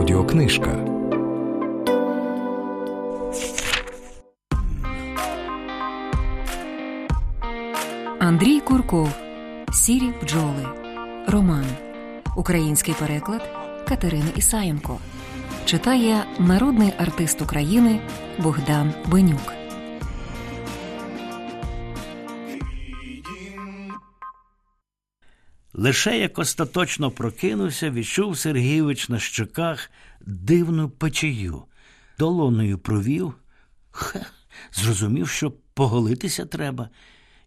Аудіокнижка. Андрій Курков. Сірі бджоли. Роман. Український переклад Катерини Ісаєнко. Читає народний артист України Богдан Бенюк. Лише як остаточно прокинувся, відчув Сергійович на щоках дивну печію. Долоною провів, Хе, зрозумів, що поголитися треба,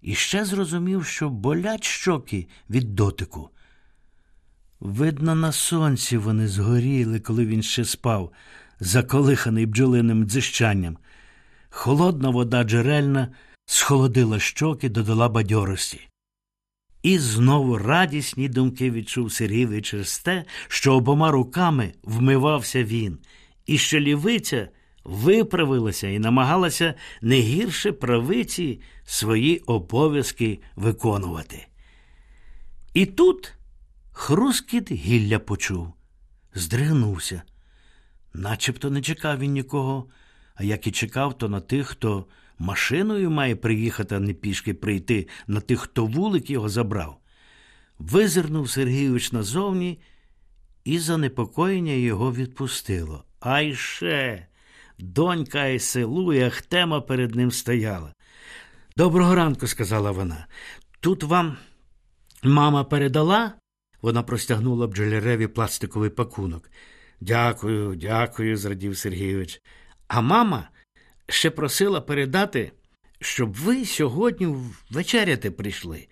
і ще зрозумів, що болять щоки від дотику. Видно, на сонці вони згоріли, коли він ще спав, заколиханий бджолиним дзищанням. Холодна вода джерельна схолодила щоки, додала бадьорості. І знову радісні думки відчув Сергійович через те, що обома руками вмивався він, і що лівиця виправилася і намагалася не гірше правиці свої обов'язки виконувати. І тут хрускіт гілля почув, здригнувся. Начебто не чекав він нікого, а як і чекав, то на тих, хто машиною має приїхати, а не пішки прийти, на тих, хто вулик його забрав. Визирнув Сергійович назовні, і занепокоєння його відпустило. Айше, донька Айселу і Ахтема перед ним стояла. Доброго ранку, сказала вона. Тут вам мама передала? Вона простягнула бджоляреві пластиковий пакунок. Дякую, дякую, зрадів Сергійович. А мама ще просила передати, щоб ви сьогодні вечеряти прийшли.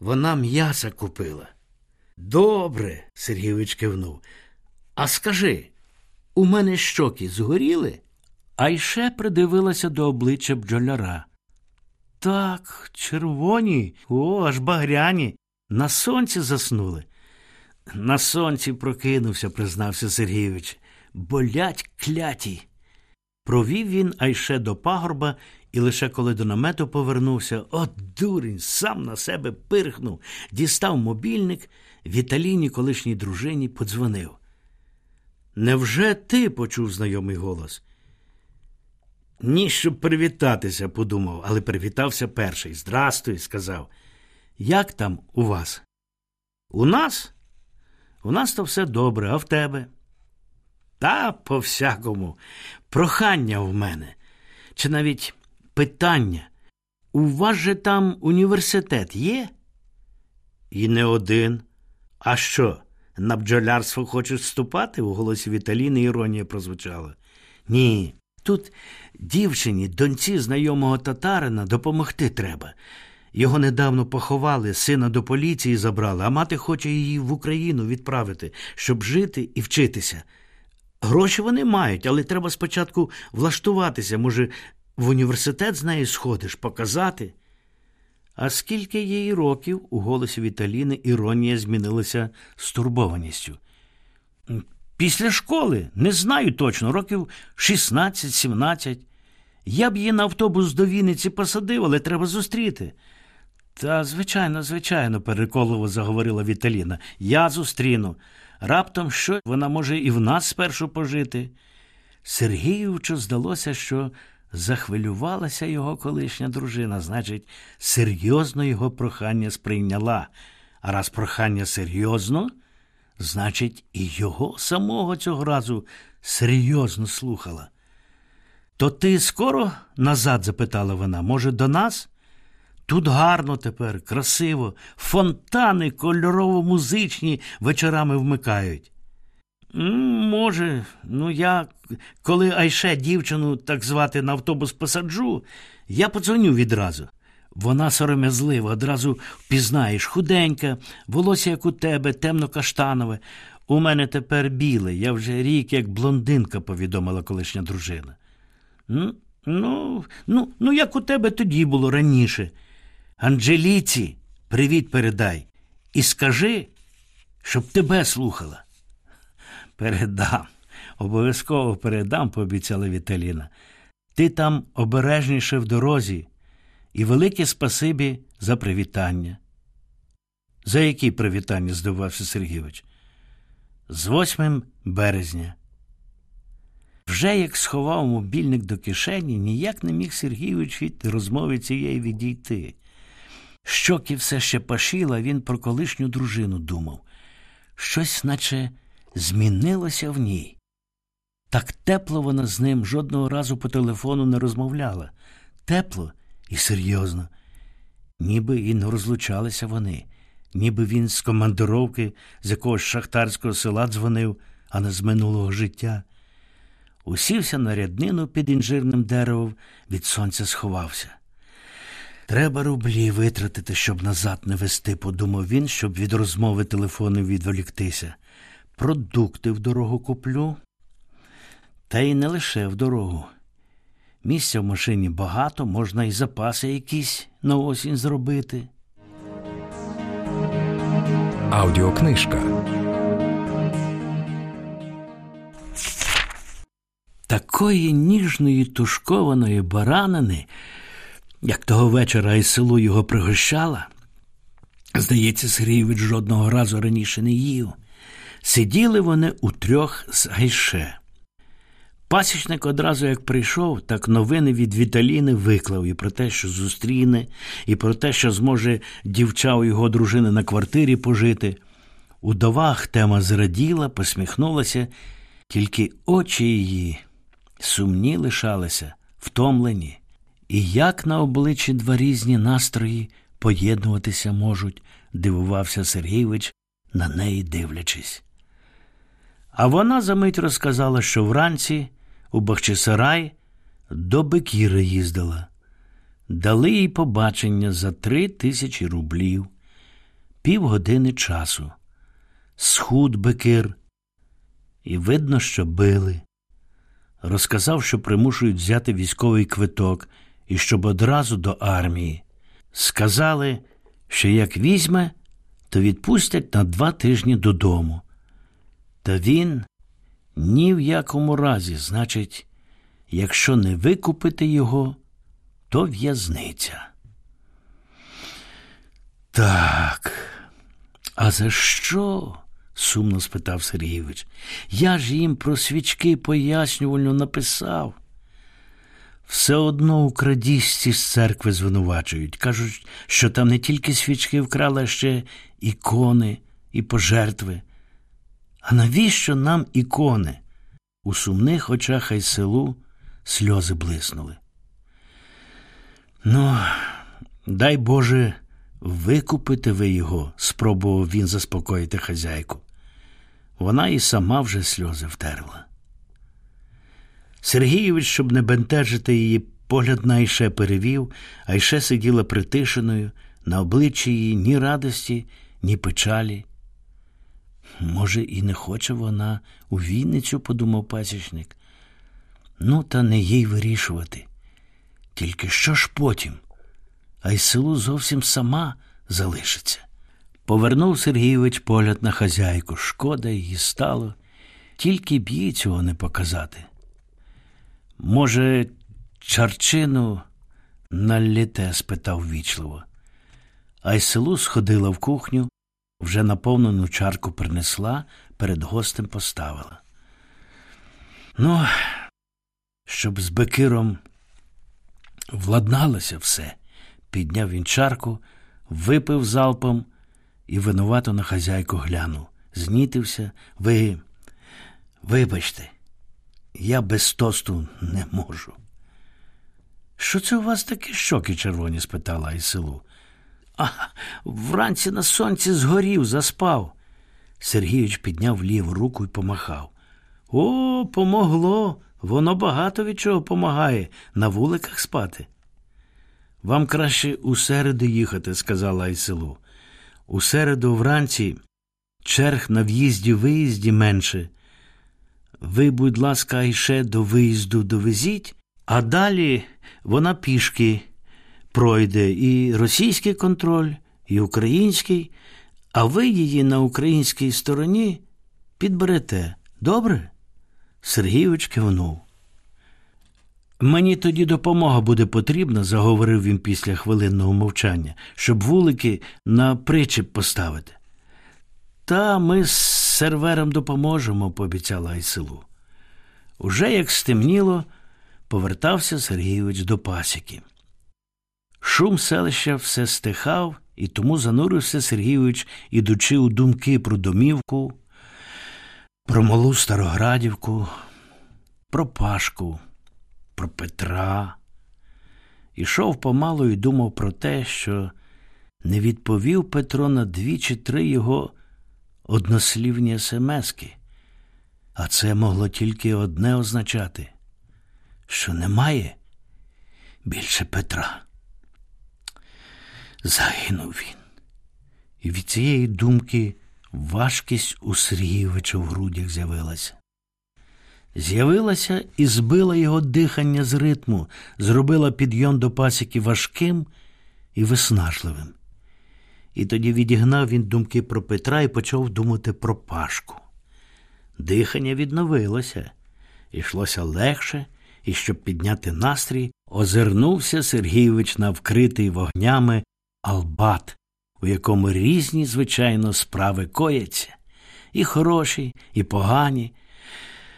Вона м'яса купила. Добре, Сергійович кивнув. А скажи, у мене щоки згоріли? А ще придивилася до обличчя бджоляра. Так, червоні, о, аж багряні. На сонці заснули. На сонці прокинувся, признався Сергійович. Болять кляті. Провів він айше до пагорба, і лише коли до намету повернувся, от дурень, сам на себе пирхнув, дістав мобільник, Віталіні, колишній дружині, подзвонив. Невже ти почув знайомий голос? Ні, щоб привітатися, подумав, але привітався перший. Здрастуй, сказав. Як там у вас? У нас? У нас то все добре, а в тебе? Та по всякому. Прохання в мене. Чи навіть питання. У вас же там університет є? І не один. А що? На бджолярство хочеш вступати? У голосі Віталіни іронія прозвучала. Ні. Тут дівчині, доньці знайомого татарина, допомогти треба. Його недавно поховали, сина до поліції забрали, а мати хоче її в Україну відправити, щоб жити і вчитися. Гроші вони мають, але треба спочатку влаштуватися. Може, в університет з нею сходиш, показати. А скільки їй років у голосі Віталіни іронія змінилася стурбованістю. Після школи не знаю точно, років 16-17. Я б її на автобус до Вінниці посадив, але треба зустріти. Та, звичайно, звичайно, переконливо заговорила Віталіна. Я зустріну. Раптом що вона може і в нас спершу пожити. Сергіючу здалося, що захвилювалася його колишня дружина, значить, серйозно його прохання сприйняла. А раз прохання серйозно, значить, і його самого цього разу серйозно слухала. То ти скоро назад? запитала вона. Може, до нас? Тут гарно тепер, красиво, фонтани кольорово-музичні вечорами вмикають. Може, ну я, коли Айше дівчину так звати на автобус посаджу, я подзвоню відразу. Вона сором'язлива, одразу впізнаєш, худенька, волосся, як у тебе, темно-каштанове. У мене тепер біле, я вже рік як блондинка, повідомила колишня дружина. Ну, ну, ну, як у тебе тоді було раніше. Анжеліці, привіт передай. І скажи, щоб тебе слухала. Передам, обов'язково передам, пообіцяла Віталіна. Ти там обережніше в дорозі, і велике спасибі за привітання. За які привітання? здивувався Сергійович. з 8 березня. Вже як сховав мобільник до кишені, ніяк не міг Сергійович від розмови цієї відійти. Щоки все ще пашіла, він про колишню дружину думав. Щось, наче, змінилося в ній. Так тепло вона з ним жодного разу по телефону не розмовляла. Тепло і серйозно. Ніби і не розлучалися вони, ніби він з командировки з якогось шахтарського села дзвонив, а не з минулого життя. Усівся на ряднину під інжирним деревом, від сонця сховався. Треба рублі витратити, щоб назад не вести, подумав він, щоб від розмови телефону відволіктися. Продукти в дорогу куплю. Та й не лише в дорогу. Місця в машині багато, можна і запаси якісь на осінь зробити. Аудіокнижка. Такої ніжної тушкованої баранини, як того вечора із село його пригощала, здається, Сергійович жодного разу раніше не їв. Сиділи вони утрьох з гайше. Пасічник одразу як прийшов, так новини від Віталіни виклав і про те, що зустріне, і про те, що зможе дівча у його дружини на квартирі пожити. Удова Ахтема зраділа, посміхнулася, тільки очі її сумні лишалися, втомлені, і як на обличчі два різні настрої поєднуватися можуть, дивувався Сергійович, на неї дивлячись. А вона за мить розказала, що вранці у Бахчисарай до Бекіра їздила. Дали їй побачення за три тисячі рублів, півгодини часу. Схуд Бекир. І видно, що били. Розказав, що примушують взяти військовий квиток і щоб одразу до армії. Сказали, що як візьме, то відпустять на два тижні додому. Та він ні в якому разі, значить, якщо не викупити його, то в'язниця. Так, а за що? сумно спитав Сергійович. Я ж їм про свічки пояснювально написав. Все одно у крадіжці з церкви звинувачують. Кажуть, що там не тільки свічки вкрали, а ще ікони і пожертви. А навіщо нам ікони? У сумних очах селу сльози блиснули. Ну, дай Боже, викупити ви його, спробував він заспокоїти хазяйку. Вона і сама вже сльози втерла. Сергійович, щоб не бентежити її, погляд на Айше перевів, Айше сиділа притишеною, на обличчі її ні радості, ні печалі. Може, і не хоче вона у Вінницю, подумав пасічник. Ну, та не їй вирішувати. Тільки що ж потім? А й селу зовсім сама залишиться. Повернув Сергійович погляд на хазяйку. Шкода її стало, тільки б їй цього не показати. Може, чарчину наліте? спитав вічливо. А й селу сходила в кухню, вже наповнену чарку принесла, перед гостем поставила. Ну, щоб з Бекиром владналося все, підняв він чарку, випив залпом і винувато на хазяйку глянув. Знітився. Ви, вибачте, я без тосту не можу. Що це у вас такі щоки червоні? спитала Айселу. А вранці на сонці згорів, заспав. Сергійович підняв ліву руку і помахав. О, помогло. Воно багато від чого помагає на вуликах спати. Вам краще у середу їхати, сказала Айселу. У середу вранці черг на в'їзді виїзді менше. Ви, будь ласка, іще до виїзду довезіть, а далі вона пішки пройде і російський контроль, і український, а ви її на українській стороні підберете. Добре? Сергійович кивнув. Мені тоді допомога буде потрібна, заговорив він після хвилинного мовчання, щоб вулики на причеп поставити. Та ми з сервером допоможемо, пообіцяла Айсилу. Уже як стемніло, повертався Сергійович до пасіки. Шум селища все стихав, і тому занурився Сергійович, ідучи у думки про домівку, про малу Староградівку, про Пашку, про Петра. Ішов помалу і думав про те, що не відповів Петро на дві чи три його однослівні смски. А це могло тільки одне означати, що немає більше Петра. Загинув він. І від цієї думки важкість у Сергійовича в грудях з'явилася. З'явилася і збила його дихання з ритму, зробила підйом до пасіки важким і виснажливим. І тоді відігнав він думки про Петра і почав думати про Пашку. Дихання відновилося, йшлося легше, і щоб підняти настрій, озирнувся Сергійович на вкритий вогнями Албат, у якому різні, звичайно, справи кояться, і хороші, і погані.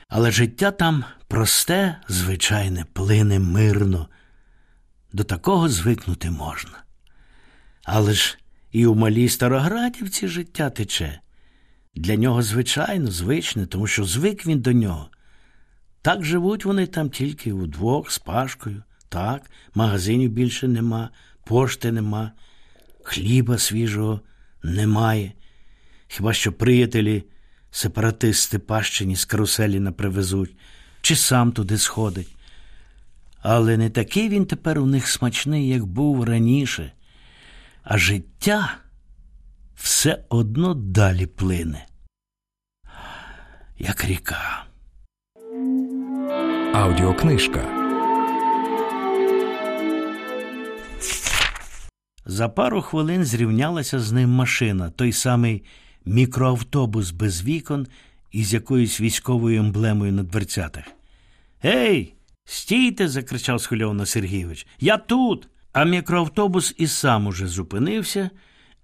Але життя там просте, звичайне, плине мирно. До такого звикнути можна. Але ж і у малій Староградівці життя тече. Для нього, звичайно, звичне, тому що звик він до нього. Так живуть вони там тільки удвох з Пашкою. Так, магазинів більше нема, пошти нема, хліба свіжого немає. Хіба що приятелі, сепаратисти Пащині з каруселі напривезуть, чи сам туди сходить. Але не такий він тепер у них смачний, як був раніше, а життя все одно далі плине, як ріка. Аудіокнижка. За пару хвилин зрівнялася з ним машина, той самий мікроавтобус без вікон із якоюсь військовою емблемою на дверцятах. Гей, стійте, закричав схвильовано Сергійович. Я тут. А мікроавтобус і сам уже зупинився,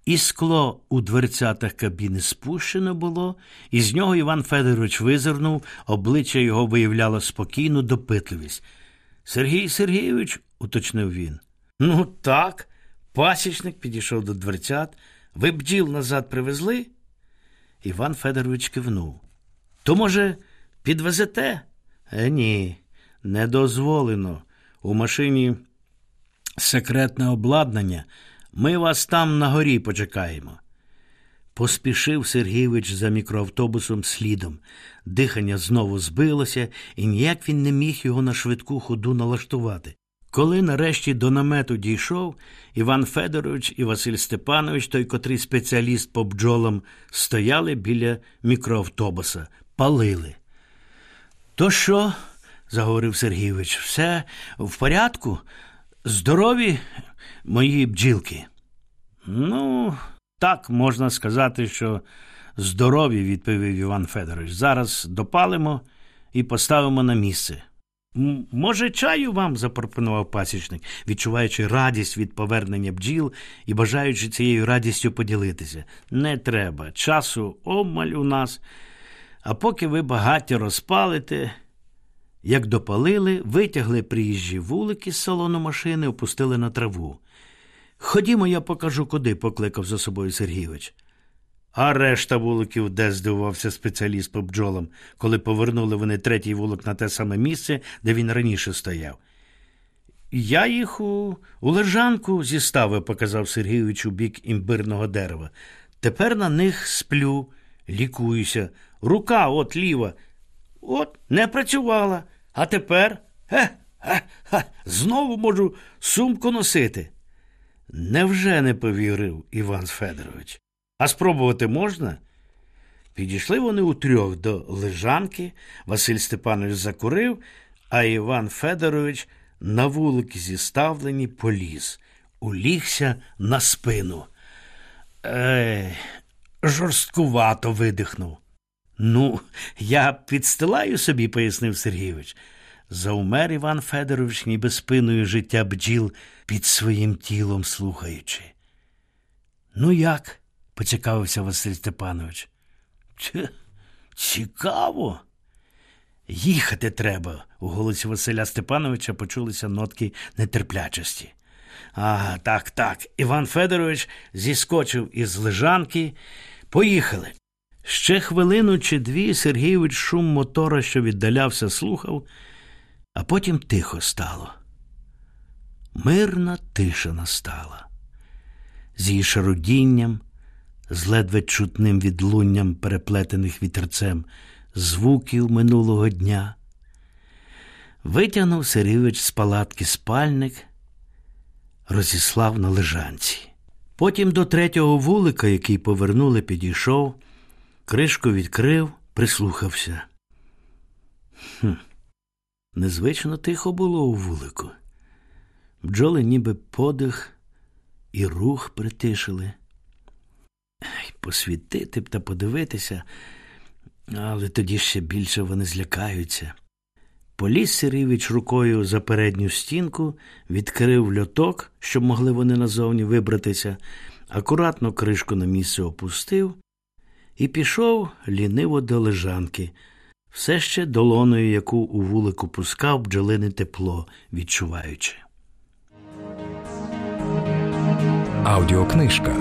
і скло у дверцятах кабіни спущено було, і з нього Іван Федорович визирнув, обличчя його виявляло спокійну допитливість. Сергій Сергійович, уточнив він. Ну, так. Пасічник підійшов до дверцят. Ви бджіл назад привезли? Іван Федорович кивнув. То, може, підвезете? Е, ні, не дозволено. У машині секретне обладнання. Ми вас там на горі почекаємо. Поспішив Сергійович за мікроавтобусом слідом. Дихання знову збилося, і ніяк він не міг його на швидку ходу налаштувати. Коли нарешті до намету дійшов, Іван Федорович і Василь Степанович, той котрий спеціаліст по бджолам, стояли біля мікроавтобуса, палили. То що? заговорив Сергійович, все в порядку? Здорові мої бджілки? Ну, так можна сказати, що здорові, відповів Іван Федорович. Зараз допалимо і поставимо на місце. Може, чаю вам? запропонував пасічник, відчуваючи радість від повернення бджіл і бажаючи цією радістю поділитися. Не треба. Часу обмаль у нас. А поки ви багаття розпалите, як допалили, витягли приїжджі вулики з салону машини, опустили на траву. Ходімо, я покажу, куди, покликав за собою Сергійович. А решта вуликів, де здивувався спеціаліст по бджолам, коли повернули вони третій вулик на те саме місце, де він раніше стояв. Я їх у, у лежанку зіставив, показав Сергійович у бік імбирного дерева. Тепер на них сплю, лікуюся. Рука от ліва. От не працювала. А тепер ге, ге, ге, знову можу сумку носити. Невже не повірив Іван Федорович? А спробувати можна? Підійшли вони утрьох до лежанки, Василь Степанович закурив, а Іван Федорович на вулики зіставлені поліз, улігся на спину. Ей, жорсткувато видихнув. Ну, я підстилаю собі, пояснив Сергійович. Заумер Іван Федорович, ніби спиною життя бджіл під своїм тілом слухаючи. Ну, як? поцікавився Василь Степанович. Цікаво. Їхати треба. У голосі Василя Степановича почулися нотки нетерплячості. А, так, так. Іван Федорович зіскочив із лежанки. Поїхали. Ще хвилину чи дві Сергійович шум мотора, що віддалявся, слухав, а потім тихо стало. Мирна тиша настала. З її шарудінням, з ледве чутним відлунням, переплетених вітерцем, звуків минулого дня. Витягнув Сергійович з палатки спальник, розіслав на лежанці. Потім до третього вулика, який повернули, підійшов, кришку відкрив, прислухався. Хм, Незвично тихо було у вулику. Бджоли ніби подих і рух притишили. Посвітити б та подивитися, але тоді ще більше вони злякаються. Поліз Сирійович рукою за передню стінку, відкрив льоток, щоб могли вони назовні вибратися, акуратно кришку на місце опустив і пішов ліниво до лежанки, все ще долоною, яку у вулику пускав бджолине тепло, відчуваючи. Аудіокнижка.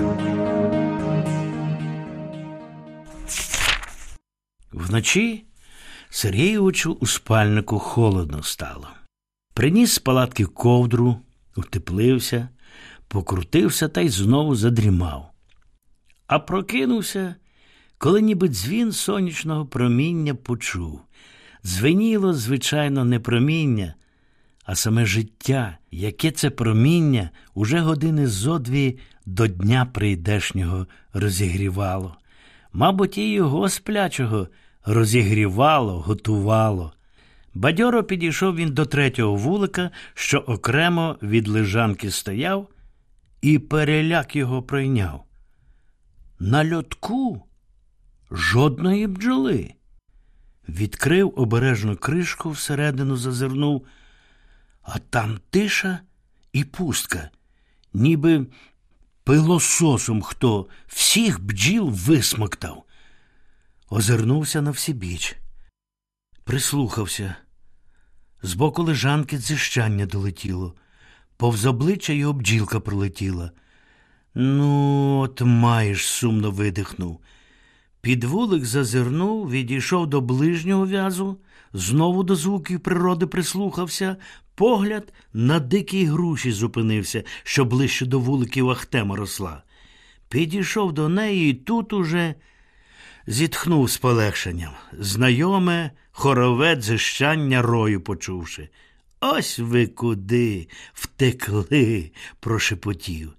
Вночі Сергійовичу у спальнику холодно стало. Приніс з палатки ковдру, утеплився, покрутився та й знову задрімав. А прокинувся, коли ніби дзвін сонячного проміння почув. Дзвеніло, звичайно, не проміння, а саме життя, яке це проміння уже години зо дві до дня прийдешнього розігрівало. Мабуть, і його сплячого розігрівало, готувало. Бадьоро підійшов він до третього вулика, що окремо від лежанки стояв, і переляк його пройняв. На льотку жодної бджоли. Відкрив обережну кришку, всередину зазирнув, а там тиша і пустка, ніби пилососом хто всіх бджіл висмоктав. Озирнувся на всібіч, прислухався. Збоку лежанки дзищання долетіло, повз обличчя його бджілка пролетіла. Ну, от маєш, сумно видихнув. Під вулик зазирнув, відійшов до ближнього в'язу, знову до звуків природи прислухався, погляд на дикій груші зупинився, що ближче до вуликів Ахтема росла. Підійшов до неї і тут уже зітхнув з полегшенням. Знайоме хорове дзищання рою почувши. Ось ви куди втекли, прошепотів.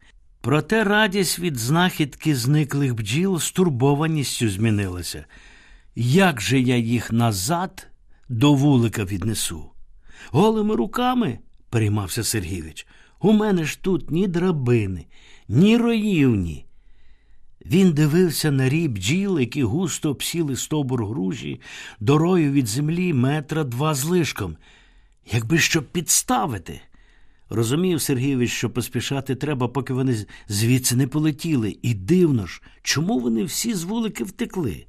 Проте радість від знахідки зниклих бджіл стурбованістю змінилася. Як же я їх назад до вулика віднесу? Голими руками, переймався Сергійович, у мене ж тут ні драбини, ні роївні. Він дивився на рій бджіл, які густо обсіли стовбур груші, дорою від землі метра два з лишком, якби щоб підставити. Розумів Сергійович, що поспішати треба, поки вони звідси не полетіли. І дивно ж, чому вони всі з вулики втекли?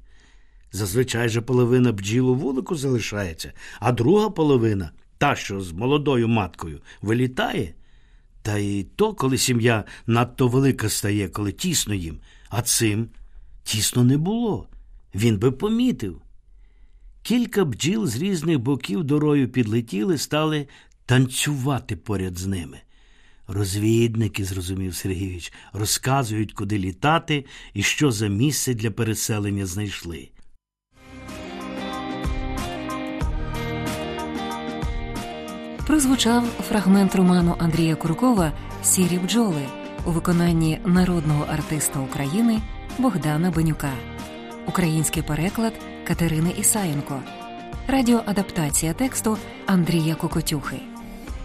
Зазвичай же половина бджіл у вулику залишається, а друга половина, та, що з молодою маткою, вилітає. Та й то, коли сім'я надто велика стає, коли тісно їм, а цим тісно не було. Він би помітив. Кілька бджіл з різних боків дорою підлетіли, стали танцювати поряд з ними. Розвідники, зрозумів Сергійович, розказують, куди літати і що за місце для переселення знайшли. Прозвучав фрагмент роману Андрія Куркова Сірі бджоли у виконанні народного артиста України Богдана Бенюка, український переклад Катерини Ісаєнко, радіоадаптація тексту Андрія Кокотюхи.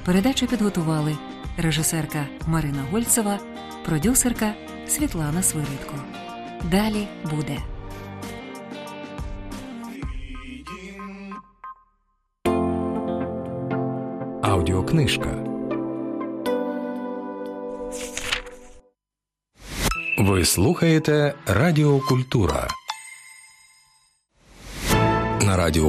Передачу підготували режисерка Марина Гольцева, продюсерка Світлана Свиридко. Далі буде. Аудіокнижка. Ви слухаєте Радіо Культура. на радіо